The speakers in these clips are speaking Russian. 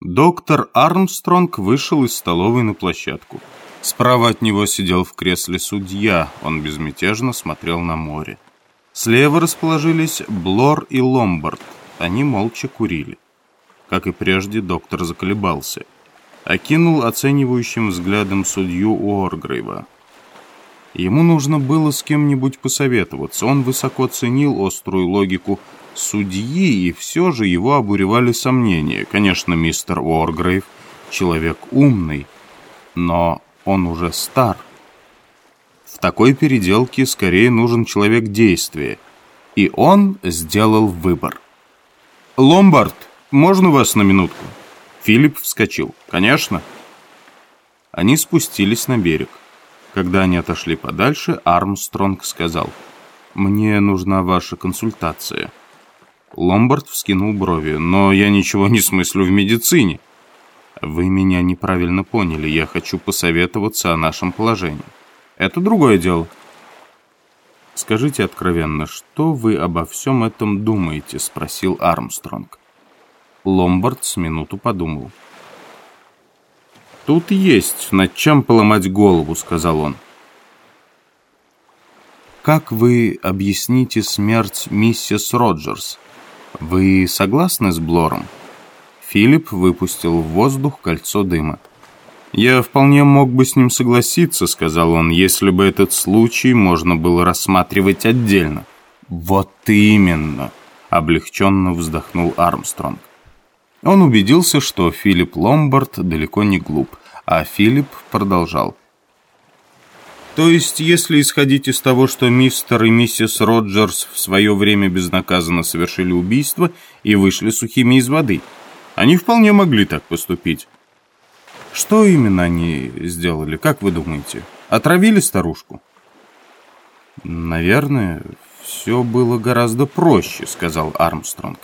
Доктор Армстронг вышел из столовой на площадку. Справа от него сидел в кресле судья, он безмятежно смотрел на море. Слева расположились Блор и Ломбард, они молча курили. Как и прежде, доктор заколебался. Окинул оценивающим взглядом судью Уоргрейва. Ему нужно было с кем-нибудь посоветоваться. Он высоко ценил острую логику судьи, и все же его обуревали сомнения. Конечно, мистер Уоргрейв — человек умный, но он уже стар. В такой переделке скорее нужен человек действия. И он сделал выбор. «Ломбард, можно вас на минутку?» Филипп вскочил. «Конечно». Они спустились на берег. Когда они отошли подальше, Армстронг сказал, «Мне нужна ваша консультация». Ломбард вскинул брови. «Но я ничего не смыслю в медицине». «Вы меня неправильно поняли. Я хочу посоветоваться о нашем положении. Это другое дело». «Скажите откровенно, что вы обо всем этом думаете?» — спросил Армстронг. Ломбард с минуту подумал. «Тут есть над чем поломать голову», — сказал он. «Как вы объясните смерть миссис Роджерс?» «Вы согласны с Блором?» Филипп выпустил в воздух кольцо дыма. «Я вполне мог бы с ним согласиться», — сказал он, «если бы этот случай можно было рассматривать отдельно». «Вот именно», — облегченно вздохнул Армстронг. Он убедился, что Филипп Ломбард далеко не глуп, а Филипп продолжал. То есть, если исходить из того, что мистер и миссис Роджерс в свое время безнаказанно совершили убийство и вышли сухими из воды, они вполне могли так поступить. Что именно они сделали, как вы думаете? Отравили старушку? Наверное, все было гораздо проще, сказал Армстронг.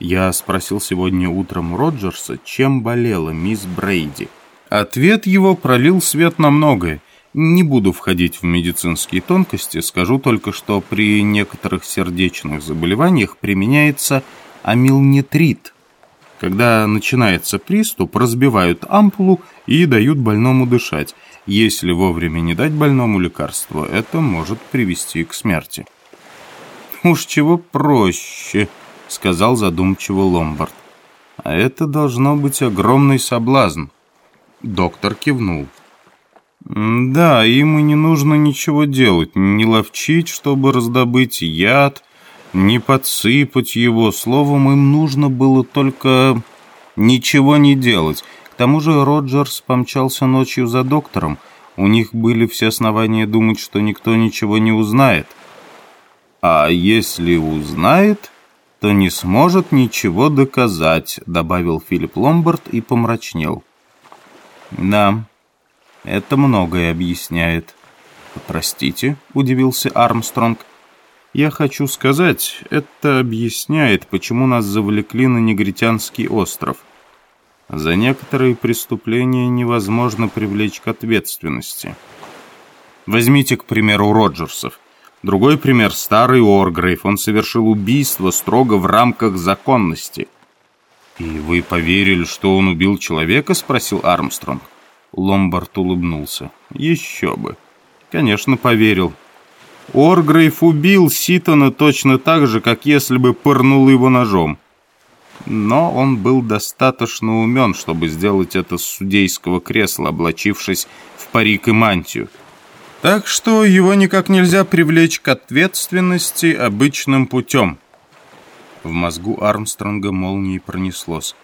Я спросил сегодня утром Роджерса, чем болела мисс Брейди. Ответ его пролил свет на многое. Не буду входить в медицинские тонкости, скажу только, что при некоторых сердечных заболеваниях применяется амилнитрит. Когда начинается приступ, разбивают ампулу и дают больному дышать. Если вовремя не дать больному лекарство, это может привести к смерти. «Уж чего проще», — сказал задумчиво Ломбард. «А это должно быть огромный соблазн». Доктор кивнул. Да, им и не нужно ничего делать, не ловчить, чтобы раздобыть яд, не подсыпать его. Словом, им нужно было только ничего не делать. К тому же Роджерс помчался ночью за доктором. У них были все основания думать, что никто ничего не узнает. А если узнает, то не сможет ничего доказать, добавил Филипп Ломбард и помрачнел. Да, это многое объясняет. Простите, удивился Армстронг. Я хочу сказать, это объясняет, почему нас завлекли на негритянский остров. За некоторые преступления невозможно привлечь к ответственности. Возьмите, к примеру, Роджерсов. Другой пример – старый Оргрейв. Он совершил убийство строго в рамках законности. «И вы поверили, что он убил человека?» – спросил Армстронг. Ломбард улыбнулся. «Еще бы. Конечно, поверил. Оргрейв убил Ситона точно так же, как если бы пырнул его ножом. Но он был достаточно умен, чтобы сделать это с судейского кресла, облачившись в парик и мантию. Так что его никак нельзя привлечь к ответственности обычным путем». В мозгу Армстронга молнией пронеслось.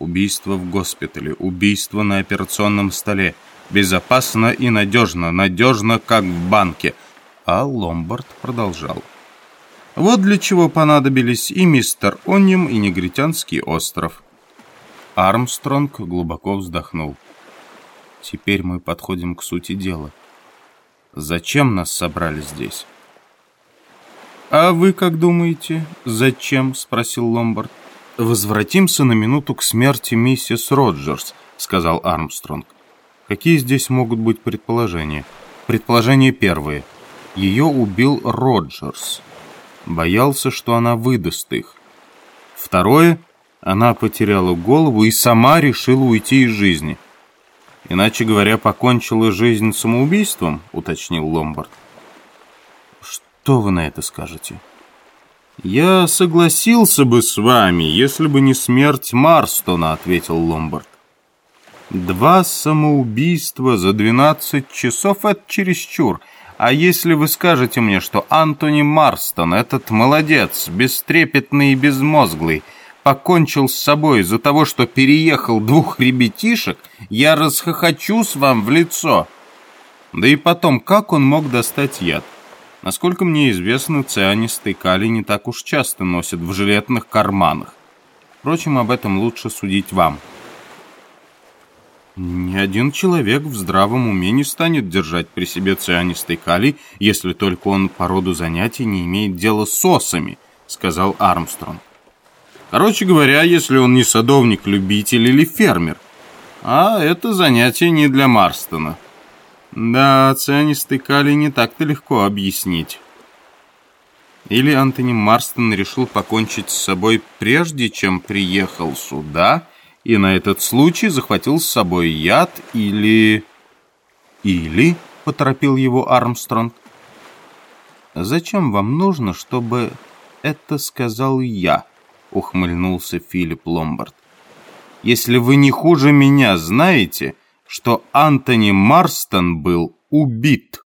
Убийство в госпитале, убийство на операционном столе. Безопасно и надежно, надежно, как в банке. А Ломбард продолжал. Вот для чего понадобились и мистер Оним, и негритянский остров. Армстронг глубоко вздохнул. Теперь мы подходим к сути дела. Зачем нас собрали здесь? «А вы как думаете, зачем?» — спросил Ломбард. «Возвратимся на минуту к смерти миссис Роджерс», — сказал Армстронг. «Какие здесь могут быть предположения?» «Предположение первое. Ее убил Роджерс. Боялся, что она выдаст их. Второе. Она потеряла голову и сама решила уйти из жизни. Иначе говоря, покончила жизнь самоубийством, уточнил Ломбард. Что вы на это скажете? Я согласился бы с вами, если бы не смерть Марстона, ответил Ломбард. Два самоубийства за 12 часов — это чересчур. А если вы скажете мне, что Антони Марстон, этот молодец, бестрепетный и безмозглый, покончил с собой из-за того, что переехал двух ребятишек, я расхохочусь вам в лицо. Да и потом, как он мог достать яд? Насколько мне известно, цианистый калий не так уж часто носят в жилетных карманах. Впрочем, об этом лучше судить вам. Ни один человек в здравом уме не станет держать при себе цианистый калий, если только он по роду занятий не имеет дела с осами, сказал Армстронг. Короче говоря, если он не садовник-любитель или фермер. А это занятие не для Марстона. Да, цианистый калий не так-то легко объяснить. Или Антони Марстон решил покончить с собой прежде, чем приехал сюда, и на этот случай захватил с собой яд или... Или, поторопил его Армстронг. Зачем вам нужно, чтобы это сказал я? Ухмыльнулся Филипп Ломбард. Если вы не хуже меня знаете, что Антони Марстон был убит.